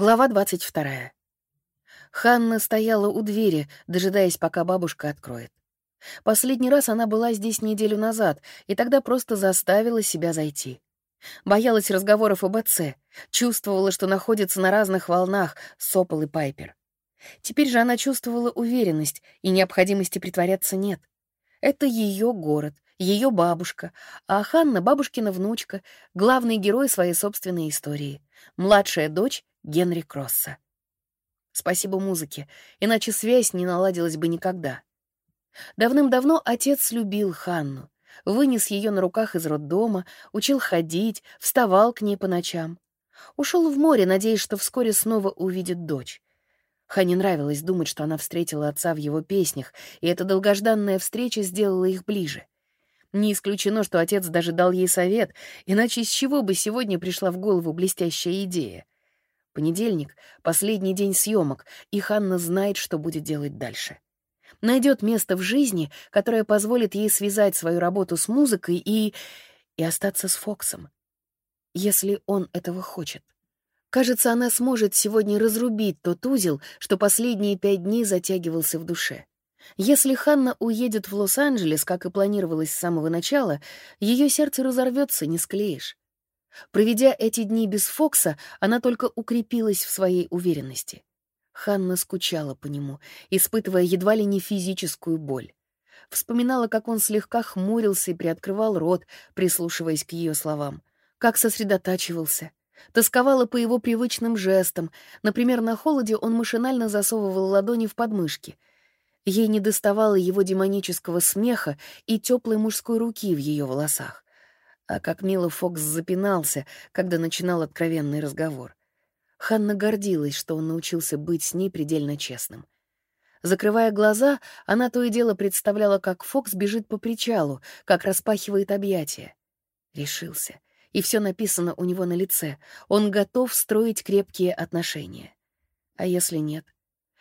Глава 22. Ханна стояла у двери, дожидаясь, пока бабушка откроет. Последний раз она была здесь неделю назад, и тогда просто заставила себя зайти. Боялась разговоров об отце, чувствовала, что находится на разных волнах Сопол и Пайпер. Теперь же она чувствовала уверенность, и необходимости притворяться нет. Это ее город, ее бабушка, а Ханна — бабушкина внучка, главный герой своей собственной истории, младшая дочь Генри Кросса. Спасибо музыке, иначе связь не наладилась бы никогда. Давным-давно отец любил Ханну, вынес ее на руках из роддома, учил ходить, вставал к ней по ночам. Ушел в море, надеясь, что вскоре снова увидит дочь. Хане нравилось думать, что она встретила отца в его песнях, и эта долгожданная встреча сделала их ближе. Не исключено, что отец даже дал ей совет, иначе с чего бы сегодня пришла в голову блестящая идея — Понедельник — последний день съемок, и Ханна знает, что будет делать дальше. Найдет место в жизни, которое позволит ей связать свою работу с музыкой и... и остаться с Фоксом. Если он этого хочет. Кажется, она сможет сегодня разрубить тот узел, что последние пять дней затягивался в душе. Если Ханна уедет в Лос-Анджелес, как и планировалось с самого начала, ее сердце разорвется, не склеишь. Проведя эти дни без Фокса, она только укрепилась в своей уверенности. Ханна скучала по нему, испытывая едва ли не физическую боль. Вспоминала, как он слегка хмурился и приоткрывал рот, прислушиваясь к ее словам, как сосредотачивался. Тосковала по его привычным жестам. Например, на холоде он машинально засовывал ладони в подмышки. Ей не доставало его демонического смеха и теплой мужской руки в ее волосах а как мило Фокс запинался, когда начинал откровенный разговор. Ханна гордилась, что он научился быть с ней предельно честным. Закрывая глаза, она то и дело представляла, как Фокс бежит по причалу, как распахивает объятия. Решился. И все написано у него на лице. Он готов строить крепкие отношения. А если нет?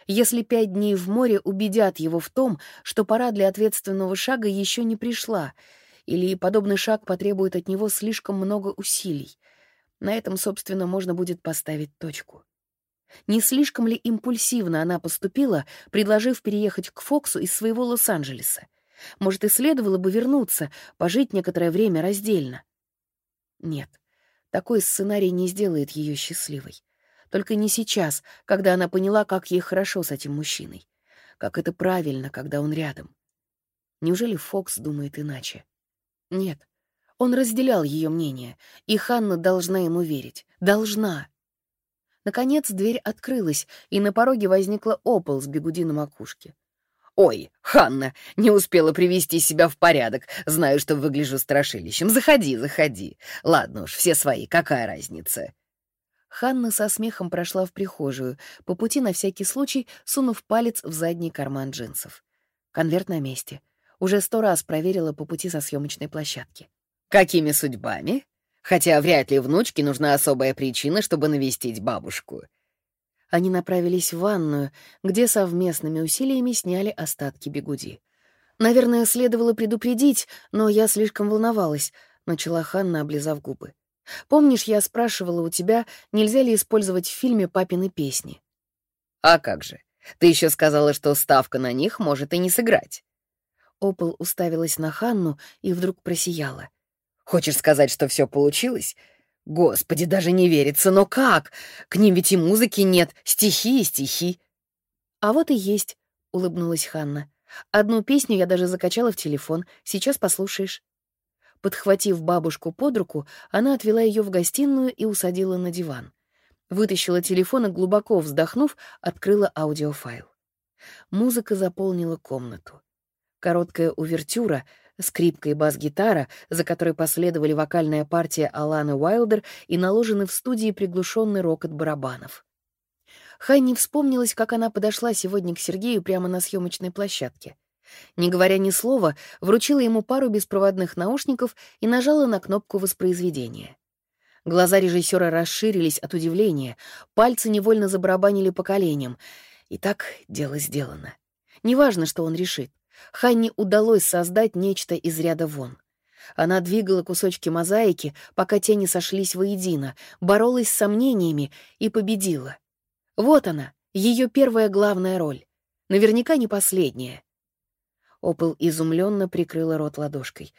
Если пять дней в море убедят его в том, что пора для ответственного шага еще не пришла — или подобный шаг потребует от него слишком много усилий. На этом, собственно, можно будет поставить точку. Не слишком ли импульсивно она поступила, предложив переехать к Фоксу из своего Лос-Анджелеса? Может, и следовало бы вернуться, пожить некоторое время раздельно? Нет, такой сценарий не сделает ее счастливой. Только не сейчас, когда она поняла, как ей хорошо с этим мужчиной. Как это правильно, когда он рядом. Неужели Фокс думает иначе? Нет, он разделял ее мнение, и Ханна должна ему верить. Должна. Наконец дверь открылась, и на пороге возникла опол с бегуди на макушке. «Ой, Ханна, не успела привести себя в порядок. Знаю, что выгляжу страшилищем. Заходи, заходи. Ладно уж, все свои, какая разница?» Ханна со смехом прошла в прихожую, по пути на всякий случай сунув палец в задний карман джинсов. Конверт на месте. Уже сто раз проверила по пути со съемочной площадки. «Какими судьбами? Хотя вряд ли внучке нужна особая причина, чтобы навестить бабушку». Они направились в ванную, где совместными усилиями сняли остатки бегуди. «Наверное, следовало предупредить, но я слишком волновалась», — начала Ханна, облизав губы. «Помнишь, я спрашивала у тебя, нельзя ли использовать в фильме папины песни?» «А как же? Ты еще сказала, что ставка на них может и не сыграть». Опол уставилась на Ханну и вдруг просияла. «Хочешь сказать, что все получилось? Господи, даже не верится, но как? К ним ведь и музыки нет, стихи и стихи». «А вот и есть», — улыбнулась Ханна. «Одну песню я даже закачала в телефон. Сейчас послушаешь». Подхватив бабушку под руку, она отвела ее в гостиную и усадила на диван. Вытащила телефон и, глубоко вздохнув, открыла аудиофайл. Музыка заполнила комнату. Короткая увертюра, скрипка и бас-гитара, за которой последовали вокальная партия Аланы Уайлдер и наложенный в студии приглушенный рокот барабанов. Ханни вспомнилась, как она подошла сегодня к Сергею прямо на съемочной площадке. Не говоря ни слова, вручила ему пару беспроводных наушников и нажала на кнопку воспроизведения. Глаза режиссера расширились от удивления, пальцы невольно забарабанили по коленям. И так дело сделано. Неважно, что он решит. Ханне удалось создать нечто из ряда вон. Она двигала кусочки мозаики, пока те не сошлись воедино, боролась с сомнениями и победила. Вот она, ее первая главная роль. Наверняка не последняя. Опол изумленно прикрыла рот ладошкой.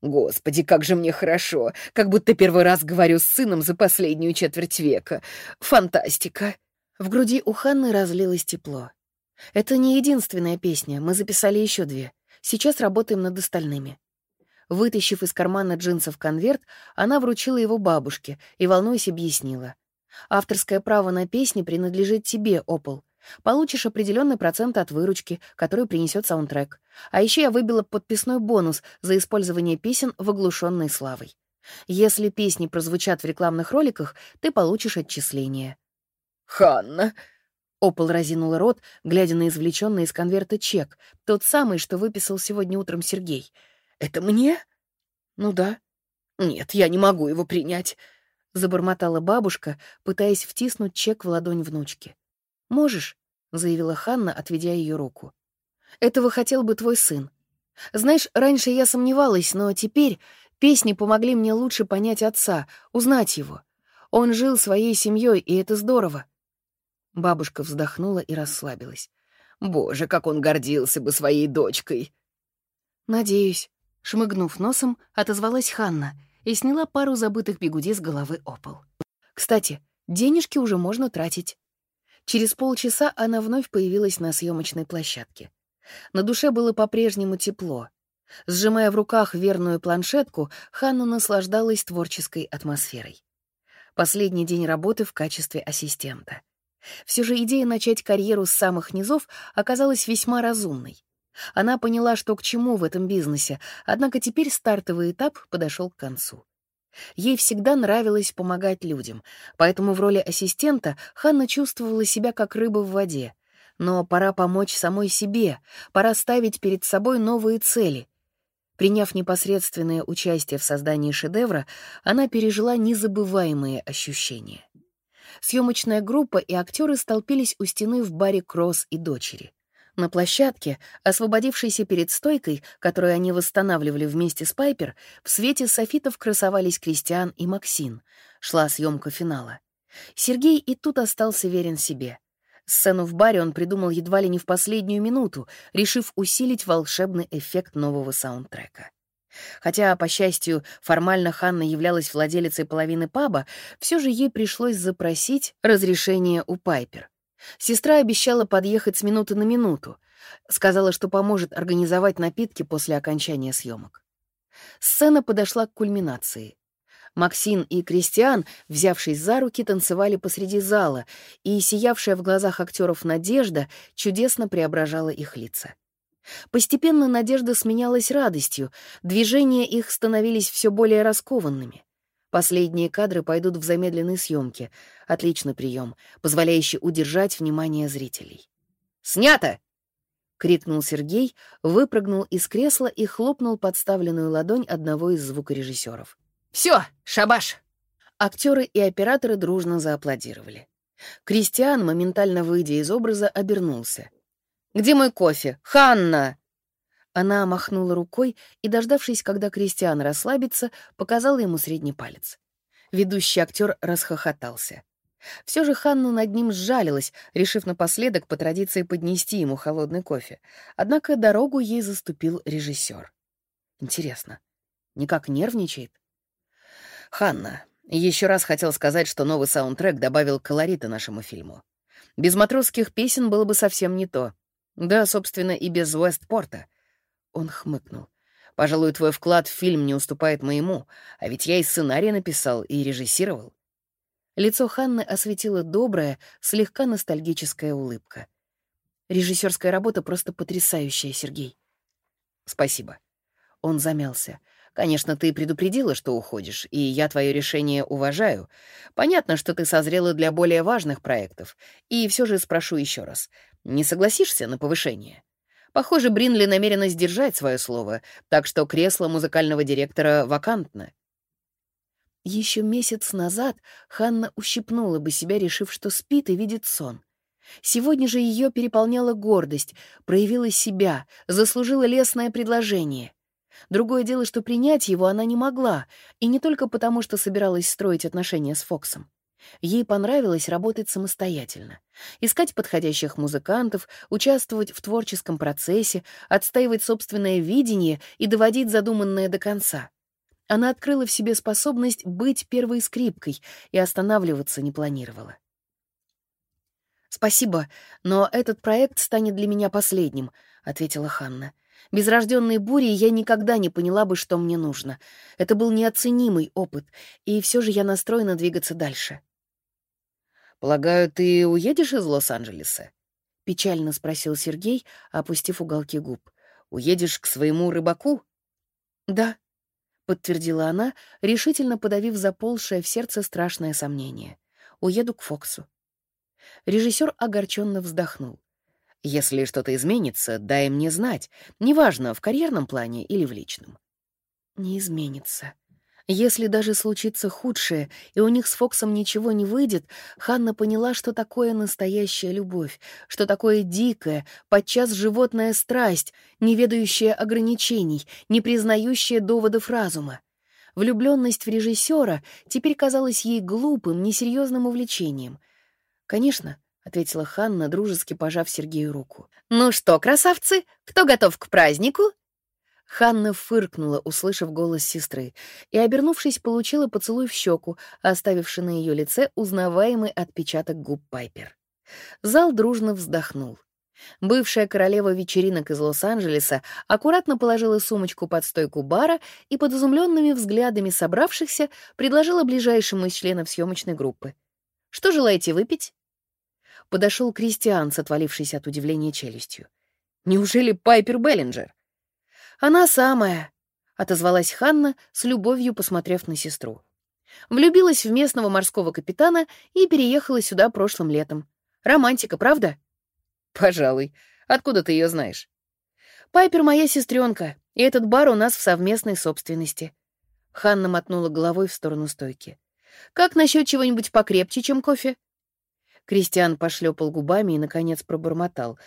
«Господи, как же мне хорошо! Как будто первый раз говорю с сыном за последнюю четверть века. Фантастика!» В груди у Ханны разлилось тепло. Это не единственная песня, мы записали еще две. Сейчас работаем над остальными. Вытащив из кармана джинсов конверт, она вручила его бабушке и, волнуясь, объяснила. «Авторское право на песни принадлежит тебе, Опол. Получишь определенный процент от выручки, который принесет саундтрек. А еще я выбила подписной бонус за использование песен в оглушенной славой. Если песни прозвучат в рекламных роликах, ты получишь отчисление. «Ханна!» Опол разинула рот, глядя на извлеченный из конверта чек, тот самый, что выписал сегодня утром Сергей. «Это мне?» «Ну да». «Нет, я не могу его принять», — забормотала бабушка, пытаясь втиснуть чек в ладонь внучки. «Можешь», — заявила Ханна, отведя ее руку. «Этого хотел бы твой сын. Знаешь, раньше я сомневалась, но теперь песни помогли мне лучше понять отца, узнать его. Он жил своей семьей, и это здорово». Бабушка вздохнула и расслабилась. «Боже, как он гордился бы своей дочкой!» «Надеюсь», — шмыгнув носом, отозвалась Ханна и сняла пару забытых бегуди с головы опол. «Кстати, денежки уже можно тратить. Через полчаса она вновь появилась на съемочной площадке. На душе было по-прежнему тепло. Сжимая в руках верную планшетку, Ханна наслаждалась творческой атмосферой. Последний день работы в качестве ассистента. Все же идея начать карьеру с самых низов оказалась весьма разумной. Она поняла, что к чему в этом бизнесе, однако теперь стартовый этап подошел к концу. Ей всегда нравилось помогать людям, поэтому в роли ассистента Ханна чувствовала себя как рыба в воде. Но пора помочь самой себе, пора ставить перед собой новые цели. Приняв непосредственное участие в создании шедевра, она пережила незабываемые ощущения. Съемочная группа и актеры столпились у стены в баре «Кросс и дочери». На площадке, освободившейся перед стойкой, которую они восстанавливали вместе с Пайпер, в свете софитов красовались Кристиан и Максин. Шла съемка финала. Сергей и тут остался верен себе. Сцену в баре он придумал едва ли не в последнюю минуту, решив усилить волшебный эффект нового саундтрека. Хотя, по счастью, формально Ханна являлась владелицей половины паба, все же ей пришлось запросить разрешение у Пайпер. Сестра обещала подъехать с минуты на минуту. Сказала, что поможет организовать напитки после окончания съемок. Сцена подошла к кульминации. Максин и Кристиан, взявшись за руки, танцевали посреди зала, и сиявшая в глазах актеров надежда чудесно преображала их лица. Постепенно надежда сменялась радостью, движения их становились все более раскованными. Последние кадры пойдут в замедленной съемке. Отличный прием, позволяющий удержать внимание зрителей. «Снято!» — крикнул Сергей, выпрыгнул из кресла и хлопнул подставленную ладонь одного из звукорежиссеров. «Все, шабаш!» Актеры и операторы дружно зааплодировали. Кристиан, моментально выйдя из образа, обернулся. «Где мой кофе? Ханна!» Она махнула рукой и, дождавшись, когда Кристиан расслабится, показала ему средний палец. Ведущий актер расхохотался. Все же Ханна над ним сжалилась, решив напоследок по традиции поднести ему холодный кофе. Однако дорогу ей заступил режиссер. Интересно, никак нервничает? Ханна, еще раз хотел сказать, что новый саундтрек добавил колорита нашему фильму. Без матросских песен было бы совсем не то. Да, собственно, и без Уэстпорта. Он хмыкнул. «Пожалуй, твой вклад в фильм не уступает моему, а ведь я и сценарий написал, и режиссировал». Лицо Ханны осветила добрая, слегка ностальгическая улыбка. «Режиссерская работа просто потрясающая, Сергей». «Спасибо». Он замялся. «Конечно, ты предупредила, что уходишь, и я твое решение уважаю. Понятно, что ты созрела для более важных проектов. И все же спрошу еще раз. Не согласишься на повышение?» Похоже, Бринли намерена сдержать свое слово, так что кресло музыкального директора вакантно. Еще месяц назад Ханна ущипнула бы себя, решив, что спит и видит сон. Сегодня же ее переполняла гордость, проявила себя, заслужила лестное предложение. Другое дело, что принять его она не могла, и не только потому, что собиралась строить отношения с Фоксом. Ей понравилось работать самостоятельно, искать подходящих музыкантов, участвовать в творческом процессе, отстаивать собственное видение и доводить задуманное до конца. Она открыла в себе способность быть первой скрипкой и останавливаться не планировала. «Спасибо, но этот проект станет для меня последним», — ответила Ханна. «Без рожденной бури я никогда не поняла бы, что мне нужно. Это был неоценимый опыт, и все же я настроена двигаться дальше». «Полагаю, ты уедешь из Лос-Анджелеса?» — печально спросил Сергей, опустив уголки губ. «Уедешь к своему рыбаку?» «Да», — подтвердила она, решительно подавив заползшее в сердце страшное сомнение. «Уеду к Фоксу». Режиссер огорченно вздохнул. «Если что-то изменится, дай мне знать. Неважно, в карьерном плане или в личном». «Не изменится», если даже случится худшее, и у них с Фоксом ничего не выйдет, Ханна поняла, что такое настоящая любовь, что такое дикая, подчас животная страсть, не ведающая ограничений, не признающая доводов разума. Влюбленность в режиссера теперь казалась ей глупым, несерьезным увлечением. «Конечно», — ответила Ханна, дружески пожав Сергею руку. «Ну что, красавцы, кто готов к празднику?» Ханна фыркнула, услышав голос сестры, и, обернувшись, получила поцелуй в щеку, оставивший на ее лице узнаваемый отпечаток губ Пайпер. Зал дружно вздохнул. Бывшая королева вечеринок из Лос-Анджелеса аккуратно положила сумочку под стойку бара и под изумленными взглядами собравшихся предложила ближайшему из членов съемочной группы. «Что желаете выпить?» Подошел Кристиан с отвалившейся от удивления челюстью. «Неужели Пайпер Беллинджер?» «Она самая», — отозвалась Ханна, с любовью посмотрев на сестру. Влюбилась в местного морского капитана и переехала сюда прошлым летом. Романтика, правда? Пожалуй. Откуда ты ее знаешь? Пайпер моя сестренка, и этот бар у нас в совместной собственности. Ханна мотнула головой в сторону стойки. Как насчет чего-нибудь покрепче, чем кофе? Кристиан пошлепал губами и, наконец, пробормотал.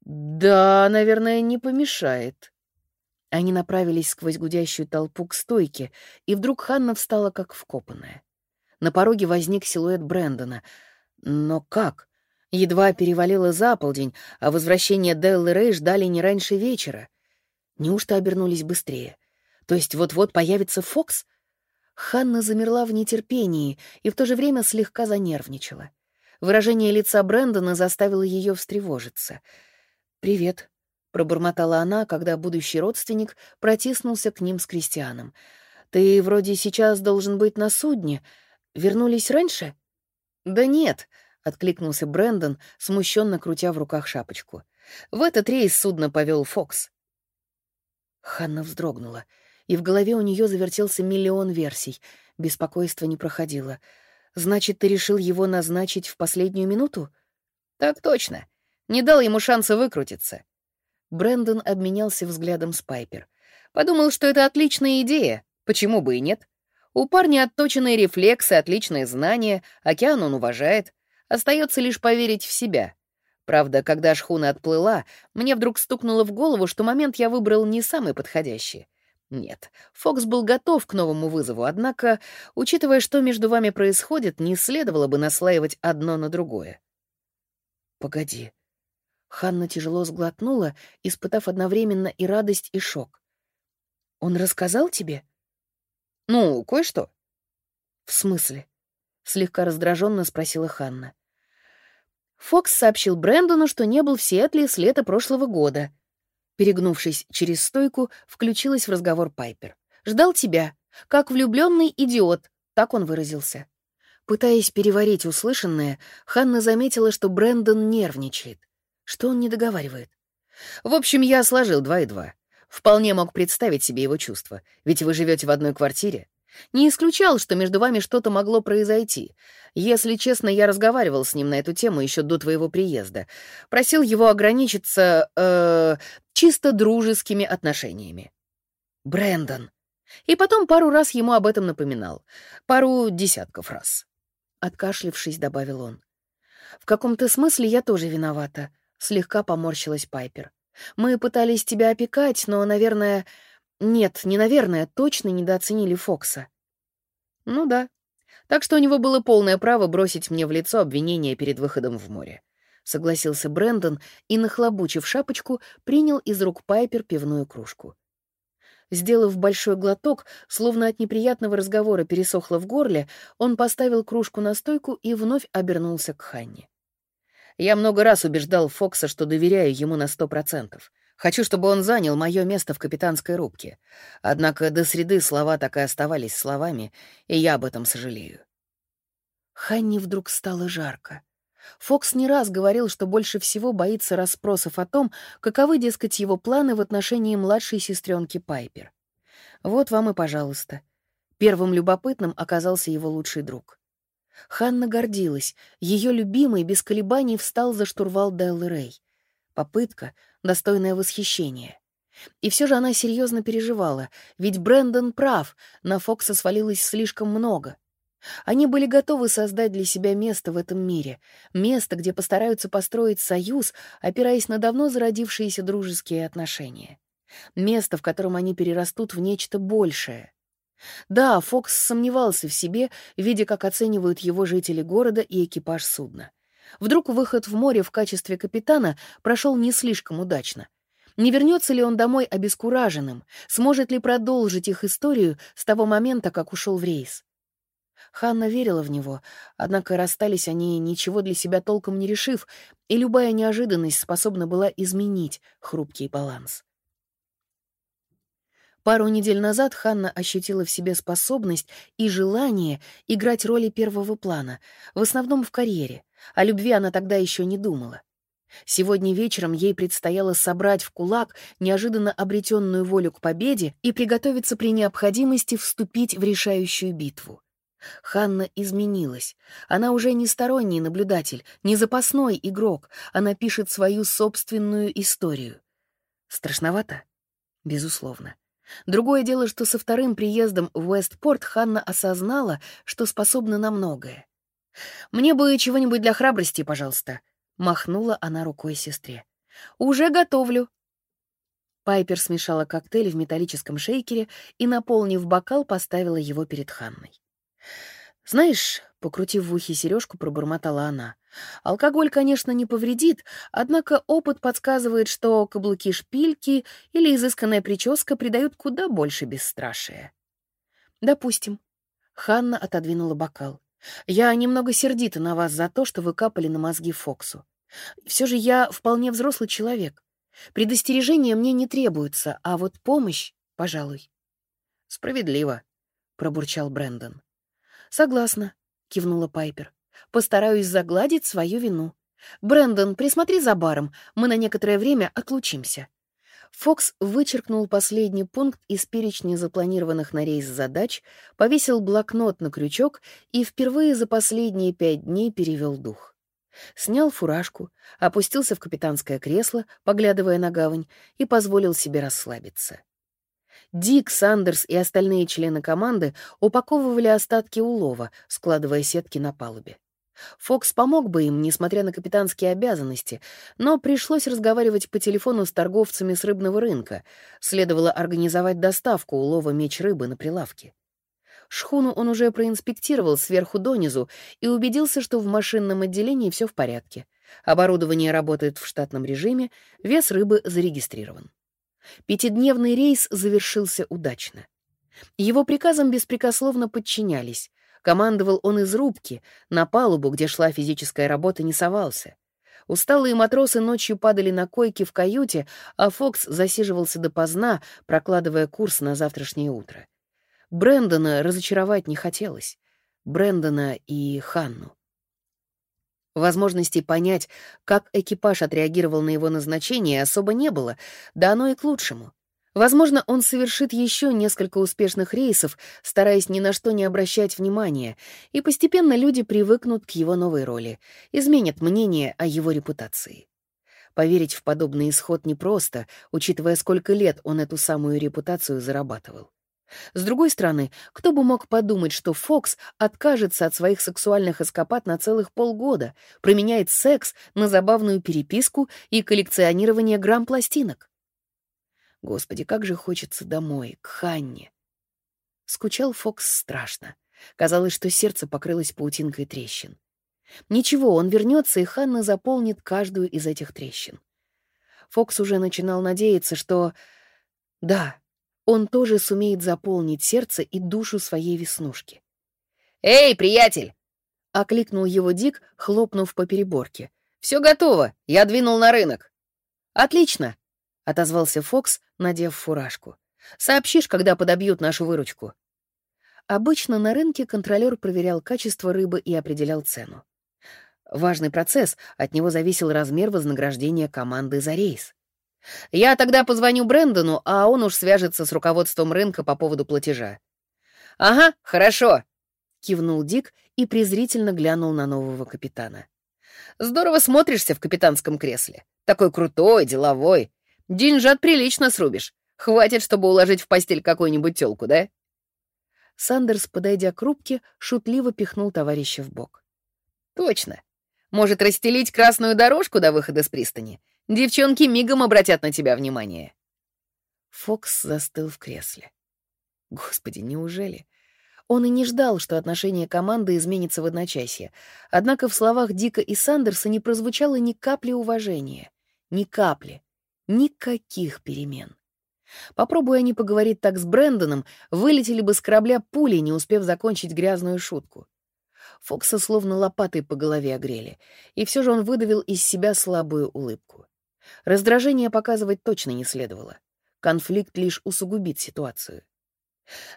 «Да, наверное, не помешает». Они направились сквозь гудящую толпу к стойке, и вдруг Ханна встала как вкопанная. На пороге возник силуэт Брэндона. Но как? Едва перевалило за полдень, а возвращение Деллы Рэй ждали не раньше вечера. Неужто обернулись быстрее? То есть вот-вот появится Фокс? Ханна замерла в нетерпении и в то же время слегка занервничала. Выражение лица Брэндона заставило ее встревожиться. «Привет», — пробормотала она, когда будущий родственник протиснулся к ним с крестьяном. «Ты вроде сейчас должен быть на судне. Вернулись раньше?» «Да нет», — откликнулся Брэндон, смущенно крутя в руках шапочку. «В этот рейс судно повел Фокс». Ханна вздрогнула, и в голове у нее завертелся миллион версий. Беспокойство не проходило. «Значит, ты решил его назначить в последнюю минуту?» «Так точно. Не дал ему шанса выкрутиться. Брэндон обменялся взглядом с Пайпер. Подумал, что это отличная идея. Почему бы и нет? У парня отточенные рефлексы, отличные знания, океан он уважает. Остается лишь поверить в себя. Правда, когда шхуна отплыла, мне вдруг стукнуло в голову, что момент я выбрал не самый подходящий. Нет, Фокс был готов к новому вызову, однако, учитывая, что между вами происходит, не следовало бы наслаивать одно на другое. «Погоди», Ханна тяжело сглотнула, испытав одновременно и радость, и шок. «Он рассказал тебе?» «Ну, кое-что». «В смысле?» — слегка раздраженно спросила Ханна. Фокс сообщил Брэндону, что не был в Сиэтле с лета прошлого года. Перегнувшись через стойку, включилась в разговор Пайпер. «Ждал тебя, как влюбленный идиот», — так он выразился. Пытаясь переварить услышанное, Ханна заметила, что Брэндон нервничает. Что он не договаривает? В общем, я сложил два и два. Вполне мог представить себе его чувства, ведь вы живете в одной квартире. Не исключал, что между вами что-то могло произойти. Если честно, я разговаривал с ним на эту тему еще до твоего приезда. Просил его ограничиться э, чисто дружескими отношениями. Брэндон. И потом пару раз ему об этом напоминал. Пару десятков раз. Откашлившись, добавил он. В каком-то смысле я тоже виновата. Слегка поморщилась Пайпер. «Мы пытались тебя опекать, но, наверное... Нет, не наверное, точно недооценили Фокса». «Ну да. Так что у него было полное право бросить мне в лицо обвинение перед выходом в море. Согласился Брэндон и, нахлобучив шапочку, принял из рук Пайпер пивную кружку. Сделав большой глоток, словно от неприятного разговора пересохло в горле, он поставил кружку на стойку и вновь обернулся к Ханне. «Я много раз убеждал Фокса, что доверяю ему на сто процентов. Хочу, чтобы он занял мое место в капитанской рубке. Однако до среды слова так и оставались словами, и я об этом сожалею. Ханни вдруг стало жарко. Фокс не раз говорил, что больше всего боится расспросов о том, каковы, дескать, его планы в отношении младшей сестренки Пайпер. Вот вам и пожалуйста. Первым любопытным оказался его лучший друг. Ханна гордилась. Ее любимый без колебаний встал за штурвал Деллы Рэй. Попытка, достойное восхищения. И все же она серьезно переживала, ведь Брэндон прав, на Фокса свалилось слишком много. Они были готовы создать для себя место в этом мире, место, где постараются построить союз, опираясь на давно зародившиеся дружеские отношения. Место, в котором они перерастут в нечто большее. Да, Фокс сомневался в себе, видя, как оценивают его жители города и экипаж судна. Вдруг выход в море в качестве капитана прошел не слишком удачно. Не вернется ли он домой обескураженным? Сможет ли продолжить их историю с того момента, как ушел в рейс? Ханна верила в него, однако расстались они, ничего для себя толком не решив, и любая неожиданность способна была изменить хрупкий баланс. Пару недель назад Ханна ощутила в себе способность и желание играть роли первого плана, в основном в карьере. О любви она тогда еще не думала. Сегодня вечером ей предстояло собрать в кулак неожиданно обретенную волю к победе и приготовиться при необходимости вступить в решающую битву. Ханна изменилась. Она уже не сторонний наблюдатель, не запасной игрок. Она пишет свою собственную историю. Страшновато? Безусловно. Другое дело, что со вторым приездом в Уэстпорт Ханна осознала, что способна на многое. «Мне бы чего-нибудь для храбрости, пожалуйста», — махнула она рукой сестре. «Уже готовлю». Пайпер смешала коктейль в металлическом шейкере и, наполнив бокал, поставила его перед Ханной. «Знаешь», — покрутив в ухе сережку, пробормотала она, «алкоголь, конечно, не повредит, однако опыт подсказывает, что каблуки-шпильки или изысканная прическа придают куда больше бесстрашия». «Допустим». Ханна отодвинула бокал. «Я немного сердита на вас за то, что вы капали на мозги Фоксу. Все же я вполне взрослый человек. Предостережения мне не требуются, а вот помощь, пожалуй». «Справедливо», — пробурчал Брэндон. «Согласна», — кивнула Пайпер. «Постараюсь загладить свою вину. Брэндон, присмотри за баром, мы на некоторое время отлучимся». Фокс вычеркнул последний пункт из перечня запланированных на рейс задач, повесил блокнот на крючок и впервые за последние пять дней перевел дух. Снял фуражку, опустился в капитанское кресло, поглядывая на гавань, и позволил себе расслабиться. Дик, Сандерс и остальные члены команды упаковывали остатки улова, складывая сетки на палубе. Фокс помог бы им, несмотря на капитанские обязанности, но пришлось разговаривать по телефону с торговцами с рыбного рынка. Следовало организовать доставку улова меч рыбы на прилавке. Шхуну он уже проинспектировал сверху донизу и убедился, что в машинном отделении все в порядке. Оборудование работает в штатном режиме, вес рыбы зарегистрирован. Пятидневный рейс завершился удачно. Его приказам беспрекословно подчинялись. Командовал он из рубки, на палубу, где шла физическая работа, не совался. Усталые матросы ночью падали на койки в каюте, а Фокс засиживался допоздна, прокладывая курс на завтрашнее утро. Брэндона разочаровать не хотелось. Брэндона и Ханну. Возможности понять, как экипаж отреагировал на его назначение, особо не было, да оно и к лучшему. Возможно, он совершит еще несколько успешных рейсов, стараясь ни на что не обращать внимания, и постепенно люди привыкнут к его новой роли, изменят мнение о его репутации. Поверить в подобный исход непросто, учитывая, сколько лет он эту самую репутацию зарабатывал. С другой стороны, кто бы мог подумать, что Фокс откажется от своих сексуальных эскапад на целых полгода, променяет секс на забавную переписку и коллекционирование грамм-пластинок? Господи, как же хочется домой, к Ханне. Скучал Фокс страшно. Казалось, что сердце покрылось паутинкой трещин. Ничего, он вернется, и Ханна заполнит каждую из этих трещин. Фокс уже начинал надеяться, что... Да, он тоже сумеет заполнить сердце и душу своей веснушки. «Эй, приятель!» — окликнул его Дик, хлопнув по переборке. «Все готово, я двинул на рынок». «Отлично!» — отозвался Фокс, надев фуражку. «Сообщишь, когда подобьют нашу выручку». Обычно на рынке контролер проверял качество рыбы и определял цену. Важный процесс, от него зависел размер вознаграждения команды за рейс. Я тогда позвоню Брэндону, а он уж свяжется с руководством рынка по поводу платежа. «Ага, хорошо», — кивнул Дик и презрительно глянул на нового капитана. «Здорово смотришься в капитанском кресле. Такой крутой, деловой. Деньжат прилично срубишь. Хватит, чтобы уложить в постель какую-нибудь тёлку, да?» Сандерс, подойдя к рубке, шутливо пихнул товарища в бок. «Точно. Может, расстелить красную дорожку до выхода с пристани? Девчонки мигом обратят на тебя внимание». Фокс застыл в кресле. Господи, неужели? Он и не ждал, что отношение команды изменится в одночасье. Однако в словах Дика и Сандерса не прозвучало ни капли уважения. Ни капли. Никаких перемен. Попробуя они поговорить так с Брэндоном, вылетели бы с корабля пули, не успев закончить грязную шутку. Фокса словно лопатой по голове огрели, и все же он выдавил из себя слабую улыбку. Раздражение показывать точно не следовало. Конфликт лишь усугубит ситуацию.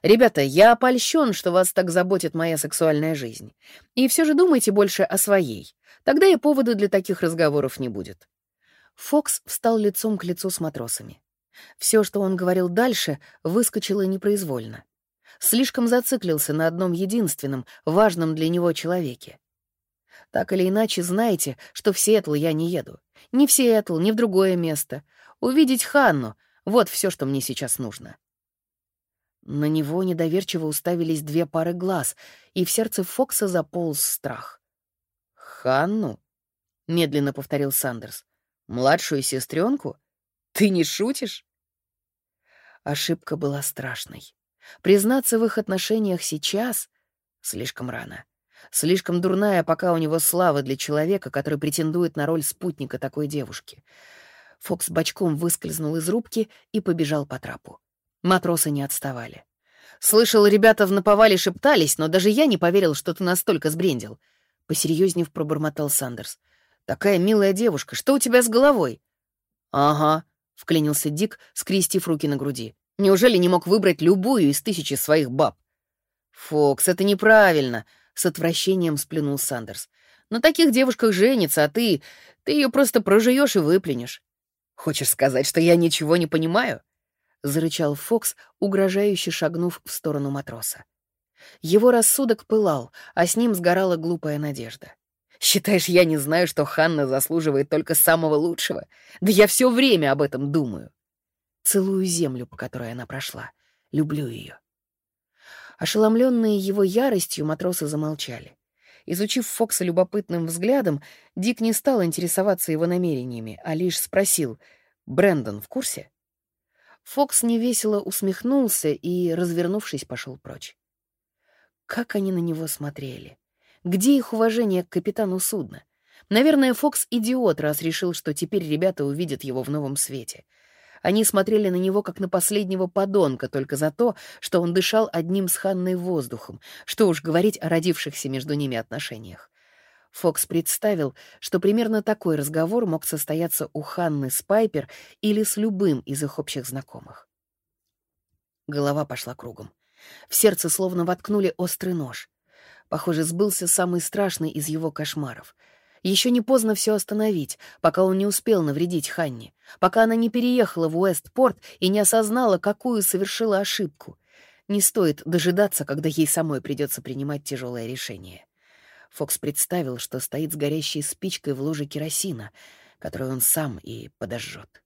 «Ребята, я опольщен, что вас так заботит моя сексуальная жизнь. И все же думайте больше о своей. Тогда и повода для таких разговоров не будет». Фокс встал лицом к лицу с матросами. Все, что он говорил дальше, выскочило непроизвольно. Слишком зациклился на одном единственном, важном для него человеке. Так или иначе, знаете, что в Сиэтл я не еду. Ни в Сиэтл, ни в другое место. Увидеть Ханну — вот все, что мне сейчас нужно. На него недоверчиво уставились две пары глаз, и в сердце Фокса заполз страх. «Ханну?» — медленно повторил Сандерс. «Младшую сестренку? Ты не шутишь?» Ошибка была страшной. Признаться в их отношениях сейчас слишком рано. Слишком дурная, пока у него слава для человека, который претендует на роль спутника такой девушки. Фокс бочком выскользнул из рубки и побежал по трапу. Матросы не отставали. «Слышал, ребята в наповале шептались, но даже я не поверил, что ты настолько сбрендил», — посерьезнев пробормотал Сандерс. «Такая милая девушка, что у тебя с головой?» «Ага», — вклинился Дик, скрестив руки на груди. «Неужели не мог выбрать любую из тысячи своих баб?» «Фокс, это неправильно», — с отвращением сплюнул Сандерс. «На таких девушках женится, а ты... ты ее просто прожуешь и выплюнешь». «Хочешь сказать, что я ничего не понимаю?» — зарычал Фокс, угрожающе шагнув в сторону матроса. Его рассудок пылал, а с ним сгорала глупая надежда. «Считаешь, я не знаю, что Ханна заслуживает только самого лучшего? Да я все время об этом думаю. Целую землю, по которой она прошла. Люблю ее». Ошеломленные его яростью, матросы замолчали. Изучив Фокса любопытным взглядом, Дик не стал интересоваться его намерениями, а лишь спросил, «Брэндон в курсе?» Фокс невесело усмехнулся и, развернувшись, пошел прочь. Как они на него смотрели? Где их уважение к капитану судна? Наверное, Фокс идиот, раз решил, что теперь ребята увидят его в новом свете. Они смотрели на него как на последнего подонка только за то, что он дышал одним с Ханной воздухом, что уж говорить о родившихся между ними отношениях. Фокс представил, что примерно такой разговор мог состояться у Ханны с Пайпер или с любым из их общих знакомых. Голова пошла кругом. В сердце словно воткнули острый нож. Похоже, сбылся самый страшный из его кошмаров. Еще не поздно все остановить, пока он не успел навредить Ханне, пока она не переехала в Уэстпорт и не осознала, какую совершила ошибку. Не стоит дожидаться, когда ей самой придется принимать тяжелое решение. Фокс представил, что стоит с горящей спичкой в луже керосина, которую он сам и подожжет.